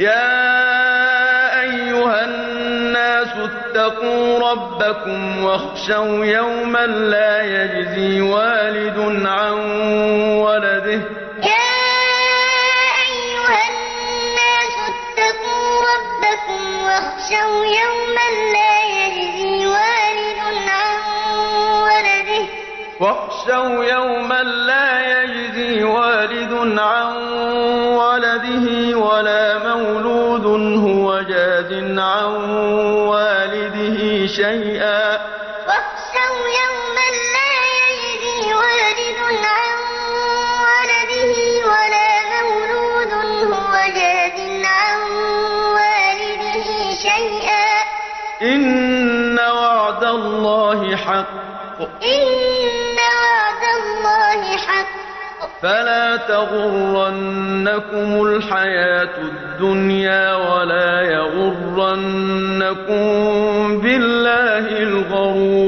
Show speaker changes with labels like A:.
A: يا أيها الناس اتقوا ربكم واخشوا يوما لا يجزي والد عن ولده.
B: يا أيها الناس اتقوا ربكم واخشوا يوما لا يجزي والد عن ولده.
A: واخشوا يوما لا يجزي والد عن ولده ولا مولود هو جاز عن والده شيئا.
B: واخشوا يوما لا يجزي والد عن ولده ولا مولود هو جاز عن والده شيئا.
A: إن وعد الله حق.
B: إن
A: فلا تغرنكم الحياة الدنيا ولا يغرنكم بالله الغرور.